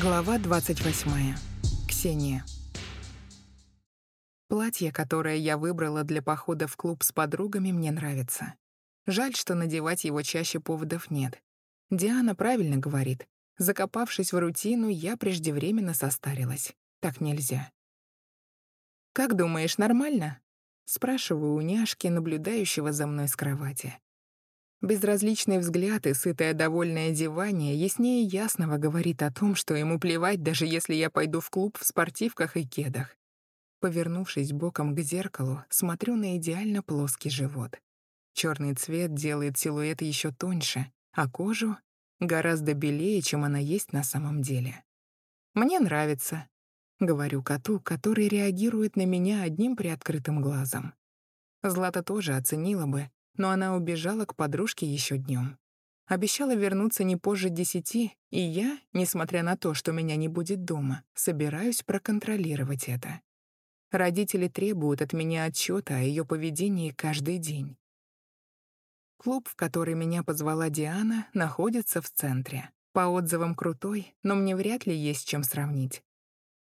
Глава 28. Ксения. Платье, которое я выбрала для похода в клуб с подругами, мне нравится. Жаль, что надевать его чаще поводов нет. Диана правильно говорит. Закопавшись в рутину, я преждевременно состарилась. Так нельзя. «Как думаешь, нормально?» — спрашиваю у няшки, наблюдающего за мной с кровати. Безразличный взгляд и сытое довольное одевание яснее ясного говорит о том, что ему плевать, даже если я пойду в клуб в спортивках и кедах. Повернувшись боком к зеркалу, смотрю на идеально плоский живот. Черный цвет делает силуэт еще тоньше, а кожу гораздо белее, чем она есть на самом деле. «Мне нравится», — говорю коту, который реагирует на меня одним приоткрытым глазом. Злата тоже оценила бы, но она убежала к подружке еще днем. Обещала вернуться не позже десяти, и я, несмотря на то, что меня не будет дома, собираюсь проконтролировать это. Родители требуют от меня отчета о ее поведении каждый день. Клуб, в который меня позвала Диана, находится в центре. По отзывам крутой, но мне вряд ли есть чем сравнить.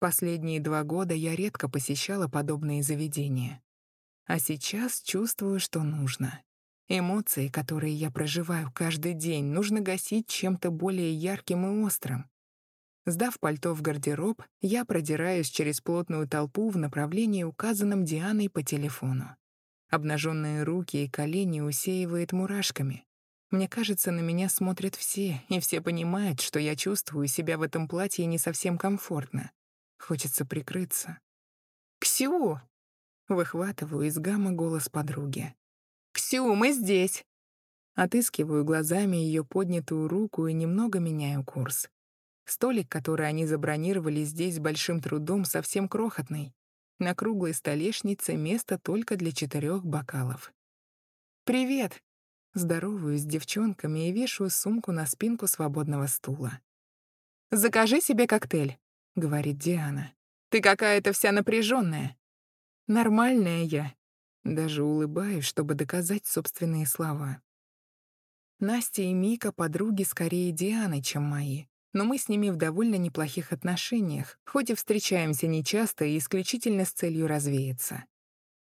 Последние два года я редко посещала подобные заведения. А сейчас чувствую, что нужно. Эмоции, которые я проживаю каждый день, нужно гасить чем-то более ярким и острым. Сдав пальто в гардероб, я продираюсь через плотную толпу в направлении, указанном Дианой по телефону. Обнаженные руки и колени усеивает мурашками. Мне кажется, на меня смотрят все, и все понимают, что я чувствую себя в этом платье не совсем комфортно. Хочется прикрыться. «Ксю!» — выхватываю из гамма голос подруги. «Ксю, мы здесь!» Отыскиваю глазами ее поднятую руку и немного меняю курс. Столик, который они забронировали здесь с большим трудом, совсем крохотный. На круглой столешнице место только для четырех бокалов. «Привет!» Здороваюсь с девчонками и вешаю сумку на спинку свободного стула. «Закажи себе коктейль», — говорит Диана. «Ты какая-то вся напряженная. «Нормальная я», даже улыбаюсь, чтобы доказать собственные слова. Настя и Мика — подруги скорее Дианы, чем мои. Но мы с ними в довольно неплохих отношениях, хоть и встречаемся нечасто и исключительно с целью развеяться.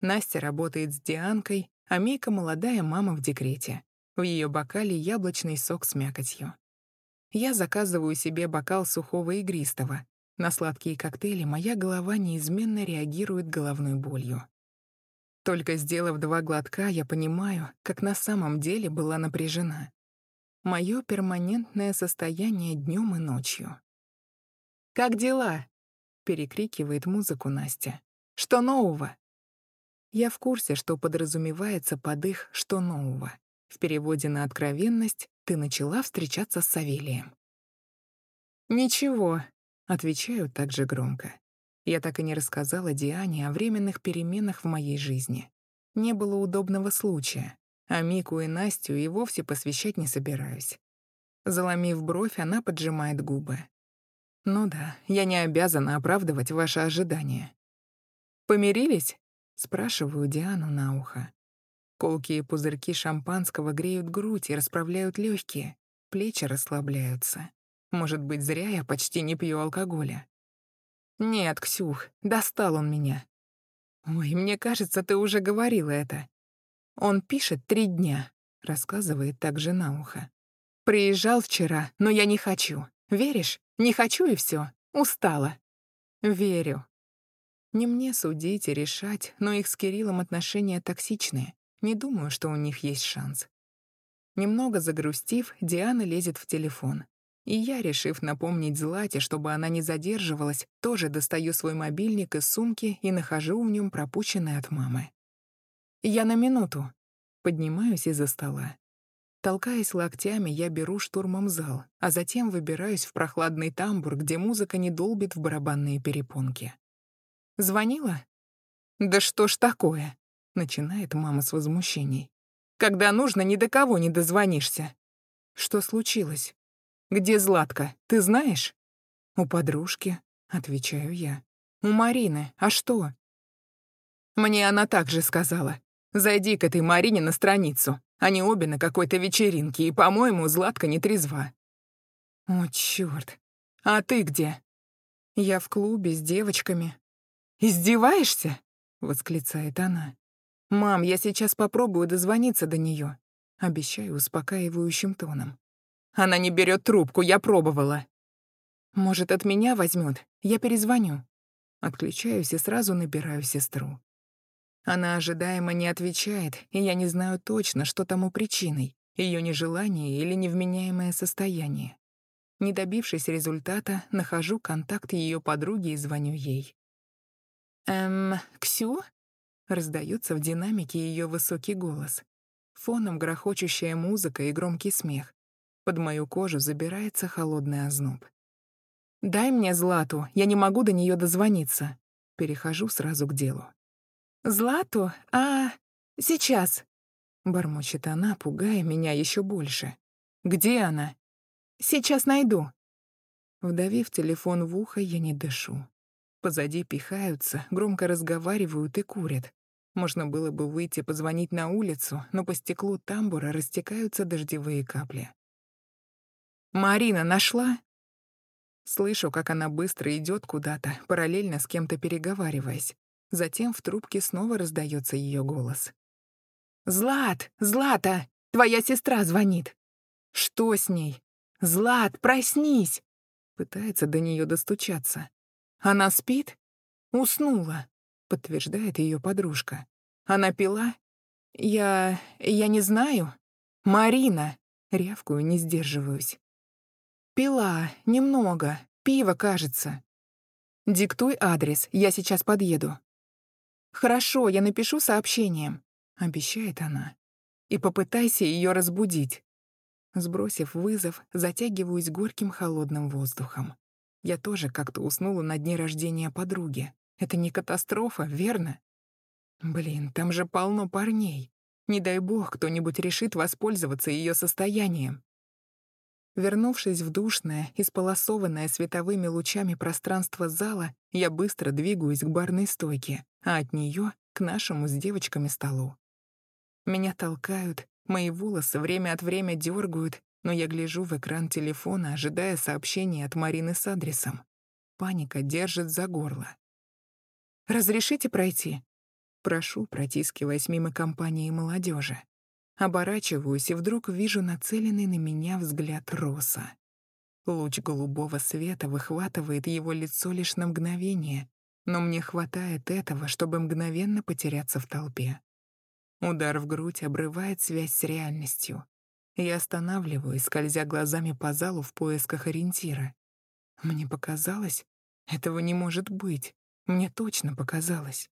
Настя работает с Дианкой, а Мика — молодая мама в декрете. В ее бокале яблочный сок с мякотью. Я заказываю себе бокал сухого игристого. На сладкие коктейли моя голова неизменно реагирует головной болью. Только сделав два глотка, я понимаю, как на самом деле была напряжена. Моё перманентное состояние днем и ночью. «Как дела?» — перекрикивает музыку Настя. «Что нового?» Я в курсе, что подразумевается под их «что нового». В переводе на откровенность «ты начала встречаться с Савелием». «Ничего», — отвечаю так же громко. Я так и не рассказала Диане о временных переменах в моей жизни. Не было удобного случая, а Мику и Настю и вовсе посвящать не собираюсь. Заломив бровь, она поджимает губы. «Ну да, я не обязана оправдывать ваши ожидания». «Помирились?» — спрашиваю Диану на ухо. Колкие пузырьки шампанского греют грудь и расправляют легкие, плечи расслабляются. Может быть, зря я почти не пью алкоголя. «Нет, Ксюх, достал он меня». «Ой, мне кажется, ты уже говорила это». «Он пишет три дня», — рассказывает также на ухо. «Приезжал вчера, но я не хочу. Веришь? Не хочу и все. Устала». «Верю». Не мне судить и решать, но их с Кириллом отношения токсичные. Не думаю, что у них есть шанс. Немного загрустив, Диана лезет в телефон. И я, решив напомнить Злате, чтобы она не задерживалась, тоже достаю свой мобильник из сумки и нахожу в нем пропущенный от мамы. Я на минуту. Поднимаюсь из-за стола. Толкаясь локтями, я беру штурмом зал, а затем выбираюсь в прохладный тамбур, где музыка не долбит в барабанные перепонки. «Звонила?» «Да что ж такое?» — начинает мама с возмущений. «Когда нужно, ни до кого не дозвонишься». «Что случилось?» «Где Златка, ты знаешь?» «У подружки», — отвечаю я. «У Марины, а что?» Мне она также сказала. «Зайди к этой Марине на страницу. Они обе на какой-то вечеринке, и, по-моему, Златка не трезва». «О, чёрт!» «А ты где?» «Я в клубе с девочками». «Издеваешься?» — восклицает она. «Мам, я сейчас попробую дозвониться до нее. Обещаю успокаивающим тоном. «Она не берет трубку, я пробовала». «Может, от меня возьмет? Я перезвоню». Отключаюсь и сразу набираю сестру. Она ожидаемо не отвечает, и я не знаю точно, что тому причиной — ее нежелание или невменяемое состояние. Не добившись результата, нахожу контакт ее подруги и звоню ей. «Эм, Ксю?» — раздается в динамике ее высокий голос. Фоном грохочущая музыка и громкий смех. Под мою кожу забирается холодный озноб. «Дай мне Злату, я не могу до нее дозвониться». Перехожу сразу к делу. «Злату? А, сейчас!» Бормочет она, пугая меня еще больше. «Где она?» «Сейчас найду». Вдавив телефон в ухо, я не дышу. Позади пихаются, громко разговаривают и курят. Можно было бы выйти позвонить на улицу, но по стеклу тамбура растекаются дождевые капли. «Марина нашла?» Слышу, как она быстро идет куда-то, параллельно с кем-то переговариваясь. Затем в трубке снова раздается ее голос. «Злат! Злата! Твоя сестра звонит!» «Что с ней?» «Злат, проснись!» Пытается до нее достучаться. «Она спит?» «Уснула», — подтверждает ее подружка. «Она пила?» «Я... я не знаю». «Марина!» — рявкую, не сдерживаюсь. «Пила, немного, пиво, кажется». «Диктуй адрес, я сейчас подъеду». «Хорошо, я напишу сообщением», — обещает она. «И попытайся ее разбудить». Сбросив вызов, затягиваюсь горьким холодным воздухом. Я тоже как-то уснула на дне рождения подруги. Это не катастрофа, верно? Блин, там же полно парней. Не дай бог, кто-нибудь решит воспользоваться ее состоянием. Вернувшись в душное, исполосованное световыми лучами пространство зала, я быстро двигаюсь к барной стойке, а от нее к нашему с девочками столу. Меня толкают, мои волосы время от времени дергают, но я гляжу в экран телефона, ожидая сообщения от Марины с адресом. Паника держит за горло. «Разрешите пройти?» Прошу, протискиваясь мимо компании молодежи. Оборачиваюсь и вдруг вижу нацеленный на меня взгляд Роса. Луч голубого света выхватывает его лицо лишь на мгновение, но мне хватает этого, чтобы мгновенно потеряться в толпе. Удар в грудь обрывает связь с реальностью. Я останавливаюсь, скользя глазами по залу в поисках ориентира. Мне показалось? Этого не может быть. Мне точно показалось.